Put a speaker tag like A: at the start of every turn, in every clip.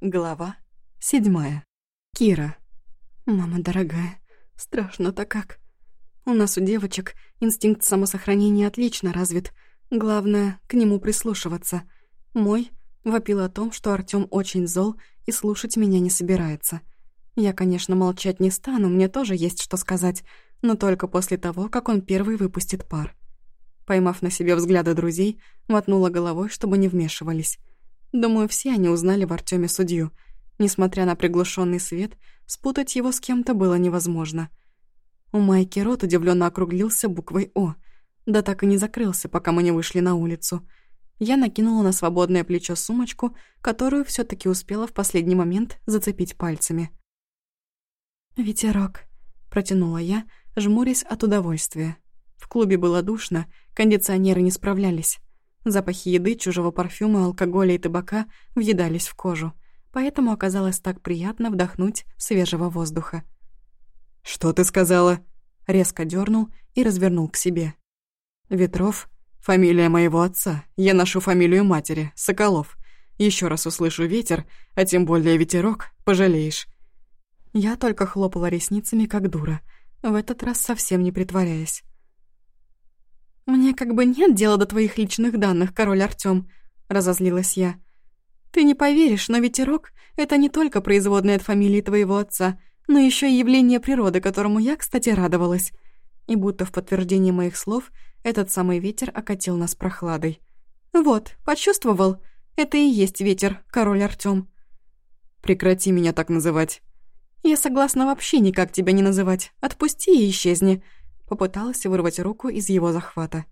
A: Глава седьмая. Кира. «Мама дорогая, страшно-то как. У нас у девочек инстинкт самосохранения отлично развит. Главное, к нему прислушиваться. Мой вопил о том, что Артём очень зол и слушать меня не собирается. Я, конечно, молчать не стану, мне тоже есть что сказать, но только после того, как он первый выпустит пар. Поймав на себе взгляды друзей, мотнула головой, чтобы не вмешивались. Думаю, все они узнали в Артеме судью. Несмотря на приглушенный свет, спутать его с кем-то было невозможно. У Майки рот удивленно округлился буквой «О», да так и не закрылся, пока мы не вышли на улицу. Я накинула на свободное плечо сумочку, которую все таки успела в последний момент зацепить пальцами. «Ветерок», — протянула я, жмурясь от удовольствия. В клубе было душно, кондиционеры не справлялись. Запахи еды, чужого парфюма, алкоголя и табака въедались в кожу, поэтому оказалось так приятно вдохнуть свежего воздуха.
B: «Что ты сказала?»
A: Резко дернул и развернул к себе.
B: «Ветров — фамилия моего отца. Я ношу фамилию матери, Соколов. Еще раз услышу ветер, а тем более ветерок, пожалеешь».
A: Я только хлопала ресницами, как дура, в этот раз совсем не притворяясь. «Мне как бы нет дела до твоих личных данных, король Артём», — разозлилась я. «Ты не поверишь, но ветерок — это не только производная от фамилии твоего отца, но еще и явление природы, которому я, кстати, радовалась». И будто в подтверждение моих слов этот самый ветер окатил нас прохладой. «Вот, почувствовал? Это и есть ветер, король Артём».
B: «Прекрати меня так называть».
A: «Я согласна вообще никак тебя не называть. Отпусти и исчезни. Попыталась вырвать руку из его захвата.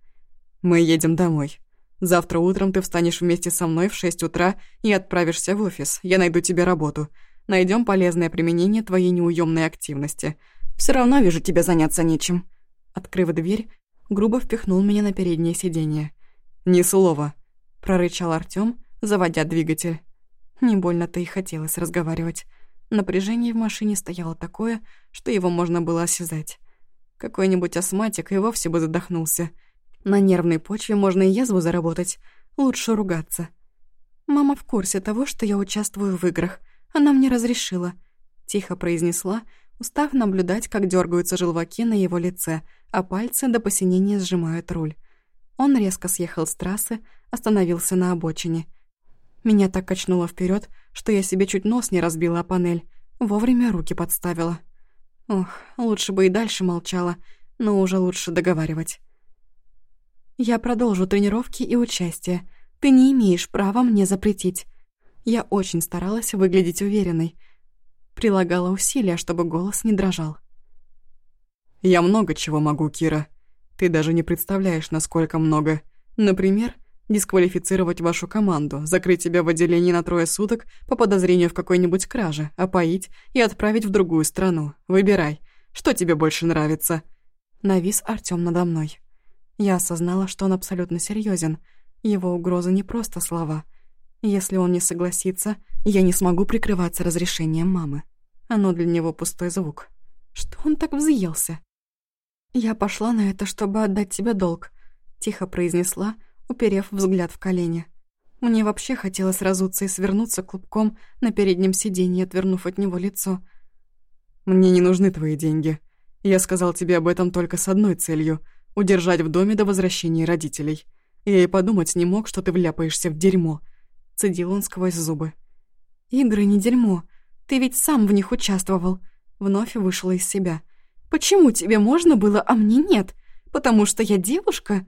B: «Мы едем домой. Завтра утром ты встанешь вместе со мной в шесть утра и отправишься в офис. Я найду тебе работу. Найдем полезное применение твоей неуемной активности. Все равно вижу тебя заняться нечем».
A: Открыв дверь, грубо впихнул меня на переднее сиденье.
B: «Ни слова», —
A: прорычал Артём, заводя двигатель. Не больно-то и хотелось разговаривать. Напряжение в машине стояло такое, что его можно было осязать. Какой-нибудь астматик и вовсе бы задохнулся. На нервной почве можно и язву заработать. Лучше ругаться. «Мама в курсе того, что я участвую в играх. Она мне разрешила», — тихо произнесла, устав наблюдать, как дергаются желваки на его лице, а пальцы до посинения сжимают руль. Он резко съехал с трассы, остановился на обочине. Меня так качнуло вперед, что я себе чуть нос не разбила о панель. Вовремя руки подставила. Ох, лучше бы и дальше молчала, но уже лучше договаривать. Я продолжу тренировки и участие. Ты не имеешь права мне запретить. Я очень старалась выглядеть уверенной. Прилагала усилия, чтобы голос не дрожал.
B: «Я много чего могу, Кира. Ты даже не представляешь, насколько много. Например, дисквалифицировать вашу команду, закрыть тебя в отделении на трое суток по подозрению в какой-нибудь краже, опоить и отправить в другую страну. Выбирай, что тебе больше нравится?»
A: Навис Артём надо мной. Я осознала, что он абсолютно серьезен. Его угрозы не просто слова. Если он не согласится, я не смогу прикрываться разрешением мамы. Оно для него пустой звук. Что он так взъелся? «Я пошла на это, чтобы отдать тебе долг», — тихо произнесла, уперев взгляд в колени. Мне вообще хотелось разуться и свернуться клубком на переднем сиденье, отвернув от него лицо.
B: «Мне не нужны твои деньги. Я сказал тебе об этом только с одной целью — удержать в доме до возвращения родителей. Я и подумать не мог, что ты вляпаешься в дерьмо», — цедил он сквозь зубы.
A: «Игры не дерьмо. Ты ведь сам в них участвовал». Вновь вышла из себя. «Почему тебе можно было, а мне нет? Потому что я девушка?»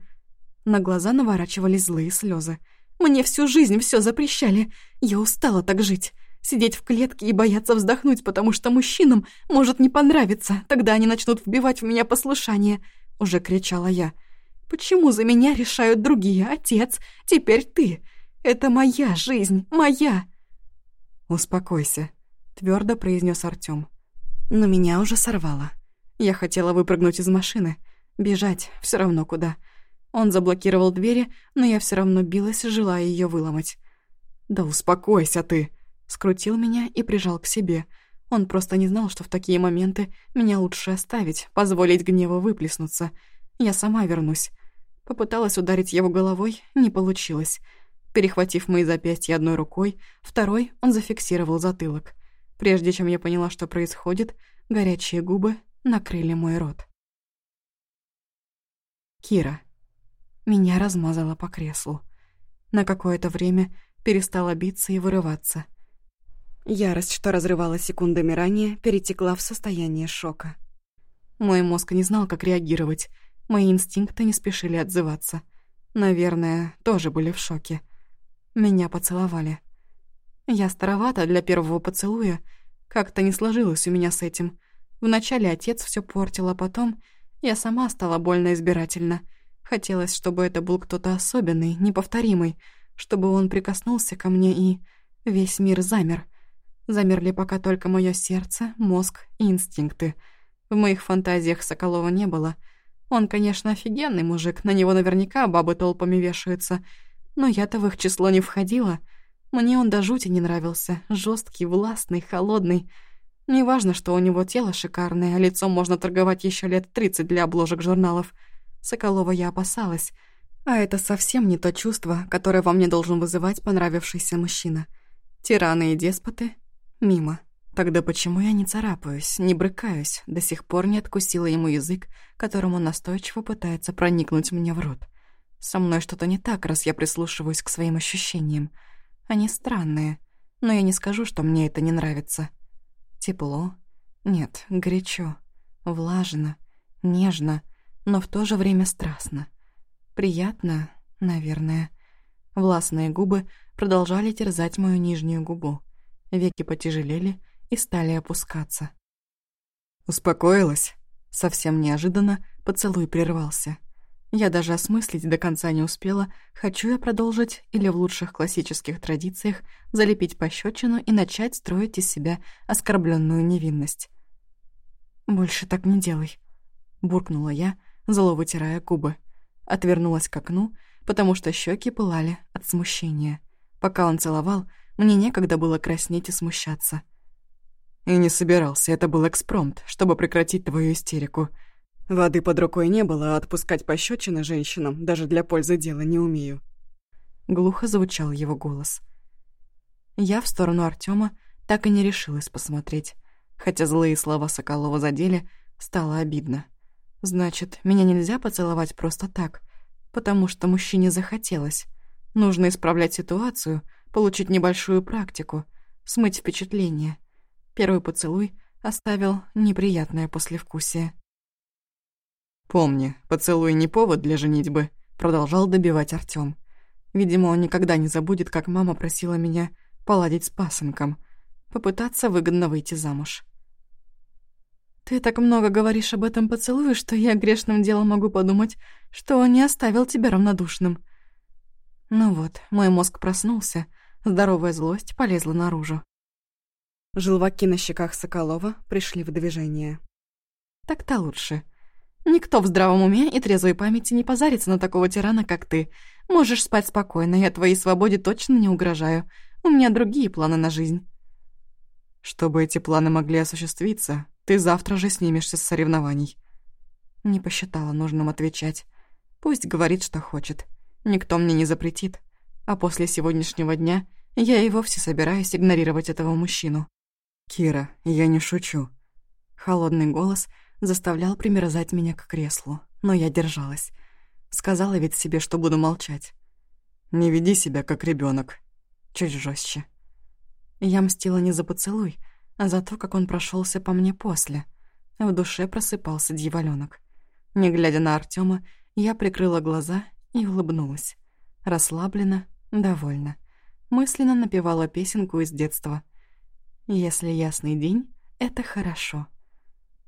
A: На глаза наворачивались злые слезы. «Мне всю жизнь все запрещали. Я устала так жить. Сидеть в клетке и бояться вздохнуть, потому что мужчинам может не понравиться. Тогда они начнут вбивать в меня послушание», — уже кричала я. «Почему за меня решают другие? Отец, теперь ты. Это моя жизнь, моя».
B: «Успокойся», — твердо произнес Артём.
A: Но меня уже сорвало. Я хотела выпрыгнуть из машины, бежать, все равно куда. Он заблокировал двери, но я все равно билась, желая ее выломать.
B: «Да успокойся ты!»
A: Скрутил меня и прижал к себе. Он просто не знал, что в такие моменты меня лучше оставить, позволить гневу выплеснуться. Я сама вернусь. Попыталась ударить его головой, не получилось. Перехватив мои запястья одной рукой, второй он зафиксировал затылок. Прежде чем я поняла, что происходит, горячие губы накрыли мой рот. Кира. Меня размазало по креслу. На какое-то время перестала биться и вырываться. Ярость, что разрывала секундами ранее, перетекла в состояние шока. Мой мозг не знал, как реагировать. Мои инстинкты не спешили отзываться. Наверное, тоже были в шоке. Меня поцеловали. Я старовата для первого поцелуя. Как-то не сложилось у меня с этим. Вначале отец все портил, а потом я сама стала больно избирательна. Хотелось, чтобы это был кто-то особенный, неповторимый, чтобы он прикоснулся ко мне и... Весь мир замер. Замерли пока только мое сердце, мозг и инстинкты. В моих фантазиях Соколова не было. Он, конечно, офигенный мужик, на него наверняка бабы толпами вешаются. Но я-то в их число не входила. Мне он до жути не нравился. жесткий, властный, холодный. Неважно, что у него тело шикарное, а лицом можно торговать еще лет тридцать для обложек журналов. Соколова я опасалась. А это совсем не то чувство, которое во мне должен вызывать понравившийся мужчина. Тираны и деспоты — мимо. Тогда почему я не царапаюсь, не брыкаюсь, до сих пор не откусила ему язык, которым он настойчиво пытается проникнуть мне в рот? Со мной что-то не так, раз я прислушиваюсь к своим ощущениям. Они странные, но я не скажу, что мне это не нравится. Тепло? Нет, горячо. Влажно, нежно, но в то же время страстно. Приятно, наверное. Властные губы продолжали терзать мою нижнюю губу. Веки потяжелели и стали опускаться.
B: «Успокоилась?»
A: Совсем неожиданно поцелуй прервался. Я даже осмыслить до конца не успела, хочу я продолжить или в лучших классических традициях залепить пощечину и начать строить из себя оскорбленную невинность. «Больше так не делай», — буркнула я, зло вытирая губы. Отвернулась к окну, потому что щеки пылали от смущения. Пока он целовал, мне некогда было краснеть и смущаться.
B: И не собирался, это был экспромт, чтобы прекратить твою истерику — Воды под рукой не было, а отпускать пощечины женщинам даже для пользы дела не умею.
A: Глухо звучал его голос. Я в сторону Артема так и не решилась посмотреть. Хотя злые слова Соколова задели, стало обидно. Значит, меня нельзя поцеловать просто так, потому что мужчине захотелось. Нужно исправлять ситуацию, получить небольшую практику, смыть впечатление. Первый поцелуй оставил неприятное послевкусие.
B: «Помни, поцелуй не повод для женитьбы», — продолжал добивать Артём.
A: Видимо, он никогда не забудет, как мама просила меня поладить с пасынком, попытаться выгодно выйти замуж. «Ты так много говоришь об этом поцелуе, что я грешным делом могу подумать, что он не оставил тебя равнодушным». Ну вот, мой мозг проснулся, здоровая злость полезла наружу. Желваки на щеках Соколова пришли в движение. «Так-то лучше», Никто в здравом уме и трезвой памяти не позарится на такого тирана, как ты. Можешь спать спокойно, я твоей свободе точно не угрожаю. У меня другие планы на жизнь».
B: «Чтобы эти планы могли осуществиться, ты завтра же снимешься с соревнований».
A: Не посчитала нужным отвечать. Пусть говорит, что хочет. Никто мне не запретит. А после сегодняшнего дня я и вовсе собираюсь игнорировать этого мужчину.
B: «Кира, я не шучу».
A: Холодный голос — заставлял примерзать меня к креслу, но я держалась. Сказала ведь себе, что буду молчать.
B: «Не веди себя, как ребенок.
A: Чуть жестче. Я мстила не за поцелуй, а за то, как он прошелся по мне после. В душе просыпался дьяволёнок. Не глядя на Артема, я прикрыла глаза и улыбнулась. Расслабленно, довольна. Мысленно напевала песенку из детства. «Если ясный день, это хорошо».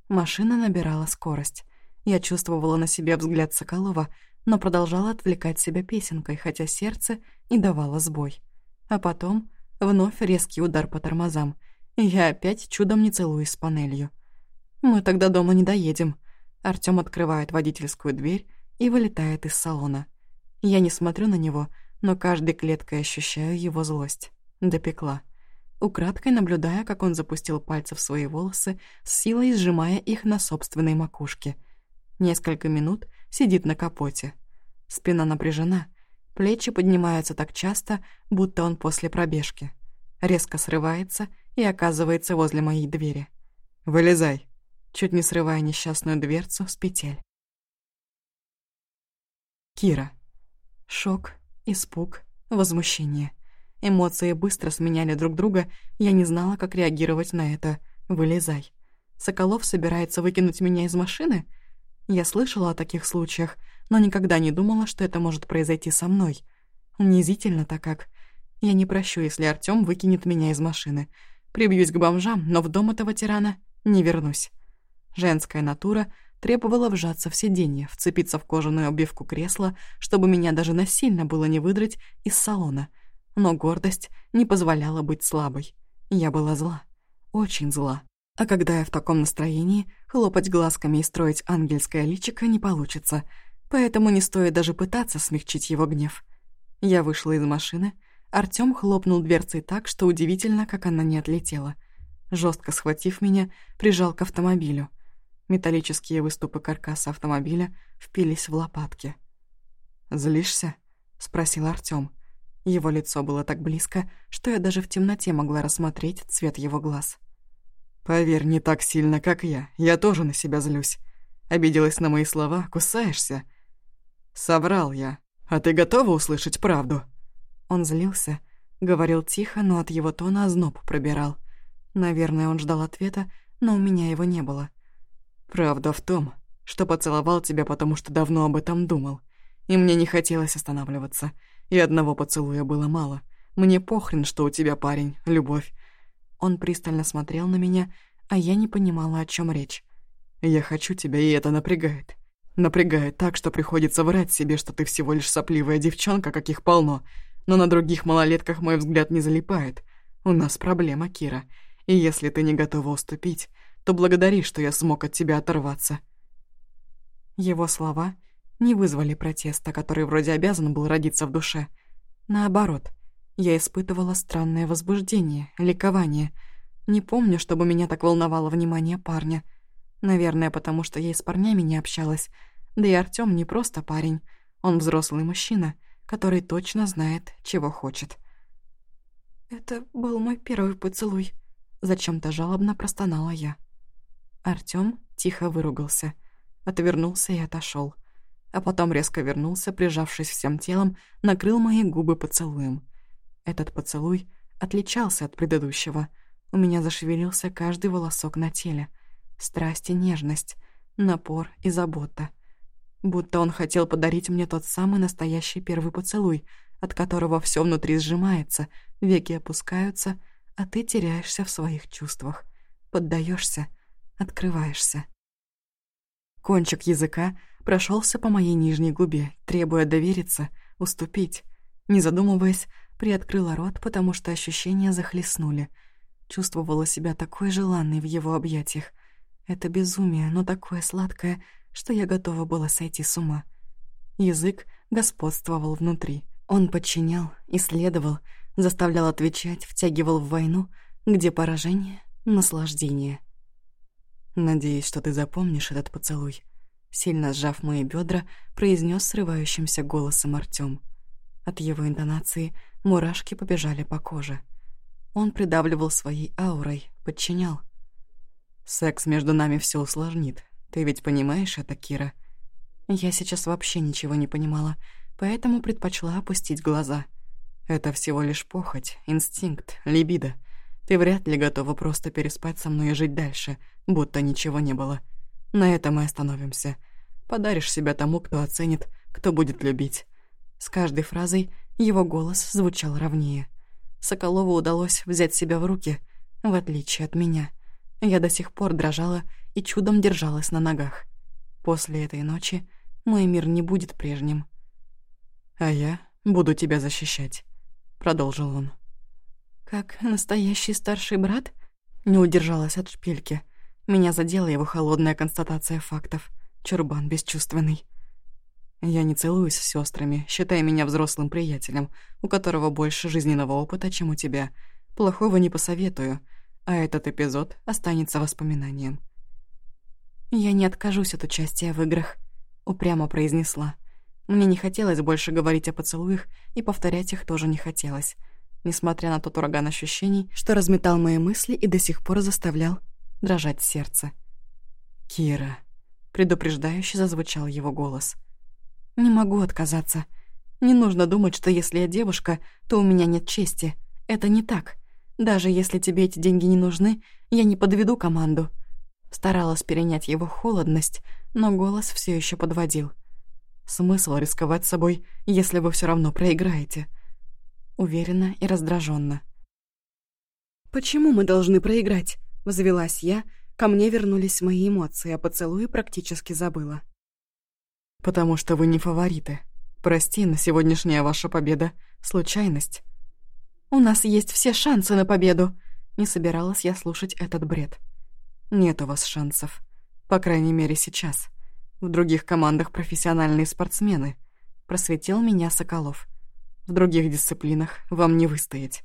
A: Машина набирала скорость. Я чувствовала на себе взгляд Соколова, но продолжала отвлекать себя песенкой, хотя сердце и давало сбой. А потом вновь резкий удар по тормозам, я опять чудом не целуюсь с панелью. Мы тогда дома не доедем. Артём открывает водительскую дверь и вылетает из салона. Я не смотрю на него, но каждой клеткой ощущаю его злость. Допекла украдкой наблюдая, как он запустил пальцы в свои волосы, с силой сжимая их на собственной макушке. Несколько минут сидит на капоте. Спина напряжена, Плечи поднимаются так часто, будто он после пробежки. Резко срывается и оказывается возле моей двери.
B: «Вылезай!»
A: Чуть не срывая несчастную дверцу с петель. Кира. Шок, испуг, возмущение. Эмоции быстро сменяли друг друга, я не знала, как реагировать на это. «Вылезай». Соколов собирается выкинуть меня из машины? Я слышала о таких случаях, но никогда не думала, что это может произойти со мной. Унизительно-то как. Я не прощу, если Артём выкинет меня из машины. Прибьюсь к бомжам, но в дом этого тирана не вернусь. Женская натура требовала вжаться в сиденье, вцепиться в кожаную обивку кресла, чтобы меня даже насильно было не выдрать из салона. Но гордость не позволяла быть слабой. Я была зла. Очень зла. А когда я в таком настроении, хлопать глазками и строить ангельское личико не получится, поэтому не стоит даже пытаться смягчить его гнев. Я вышла из машины, Артём хлопнул дверцей так, что удивительно, как она не отлетела. Жестко схватив меня, прижал к автомобилю. Металлические выступы каркаса автомобиля впились в лопатки. «Злишься?» — спросил Артём. Его лицо было так близко, что я даже в темноте могла рассмотреть цвет его глаз. «Поверь, не так сильно, как я. Я тоже на себя злюсь. Обиделась на мои слова, кусаешься?» «Соврал я. А ты готова услышать правду?» Он злился, говорил тихо, но от его тона озноб пробирал. Наверное, он ждал ответа, но у меня его не было. «Правда в том, что поцеловал тебя, потому что давно об этом думал. И мне не хотелось останавливаться. И одного поцелуя было мало. Мне похрен, что у тебя парень, любовь. Он пристально смотрел на меня, а я не понимала, о чем речь. «Я хочу тебя, и это напрягает. Напрягает так, что приходится врать себе, что ты всего лишь сопливая девчонка, каких полно. Но на других малолетках мой взгляд не залипает. У нас проблема, Кира. И если ты не готова уступить, то благодари, что я смог от тебя оторваться». Его слова не вызвали протеста, который вроде обязан был родиться в душе. Наоборот, я испытывала странное возбуждение, ликование. Не помню, чтобы меня так волновало внимание парня. Наверное, потому что я и с парнями не общалась. Да и Артём не просто парень. Он взрослый мужчина, который точно знает, чего хочет. «Это был мой первый поцелуй», — зачем-то жалобно простонала я. Артём тихо выругался, отвернулся и отошёл. А потом резко вернулся, прижавшись всем телом, накрыл мои губы поцелуем. Этот поцелуй отличался от предыдущего. У меня зашевелился каждый волосок на теле. Страсть и нежность, напор и забота. Будто он хотел подарить мне тот самый настоящий первый поцелуй, от которого все внутри сжимается, веки опускаются, а ты теряешься в своих чувствах. Поддаешься, открываешься. Кончик языка прошелся по моей нижней губе, требуя довериться, уступить. Не задумываясь, Приоткрыла рот, потому что ощущения захлестнули. Чувствовала себя такой желанной в его объятиях. Это безумие, но такое сладкое, что я готова была сойти с ума. Язык господствовал внутри. Он подчинял, исследовал, заставлял отвечать, втягивал в войну, где поражение — наслаждение. «Надеюсь, что ты запомнишь этот поцелуй», — сильно сжав мои бедра, произнес срывающимся голосом Артём. От его интонации мурашки побежали по коже. Он придавливал своей аурой, подчинял. «Секс между нами все усложнит. Ты ведь понимаешь это, Кира?» Я сейчас вообще ничего не понимала, поэтому предпочла опустить глаза. «Это всего лишь похоть, инстинкт, либидо. Ты вряд ли готова просто переспать со мной и жить дальше, будто ничего не было. На этом мы остановимся. Подаришь себя тому, кто оценит, кто будет любить. С каждой фразой его голос звучал ровнее. Соколову удалось взять себя в руки, в отличие от меня. Я до сих пор дрожала и чудом держалась на ногах. После этой ночи мой мир не будет прежним. «А я буду тебя защищать», — продолжил он. «Как настоящий старший брат?» Не удержалась от шпильки. Меня задела его холодная констатация фактов. Чурбан бесчувственный. Я не целуюсь с сестрами, считай меня взрослым приятелем, у которого больше жизненного опыта, чем у тебя. Плохого не посоветую, а этот эпизод останется воспоминанием. «Я не откажусь от участия в играх», — упрямо произнесла. Мне не хотелось больше говорить о поцелуях, и повторять их тоже не хотелось, несмотря на тот ураган ощущений, что разметал мои мысли и до сих пор заставлял дрожать сердце.
B: «Кира», —
A: предупреждающе зазвучал его голос. «Не могу отказаться. Не нужно думать, что если я девушка, то у меня нет чести. Это не так. Даже если тебе эти деньги не нужны, я не подведу команду». Старалась перенять его холодность, но голос все еще подводил. Смысл рисковать собой, если вы все равно проиграете? Уверенно и раздраженно. «Почему мы должны проиграть?» — взвелась я. Ко мне вернулись мои эмоции, а поцелуи практически забыла.
B: «Потому что вы не фавориты. Прости, но сегодняшняя ваша победа — случайность».
A: «У нас есть все шансы на победу!» Не собиралась я слушать этот бред.
B: «Нет у вас шансов. По крайней мере, сейчас». В других командах профессиональные спортсмены. Просветил меня Соколов. В других дисциплинах вам не выстоять.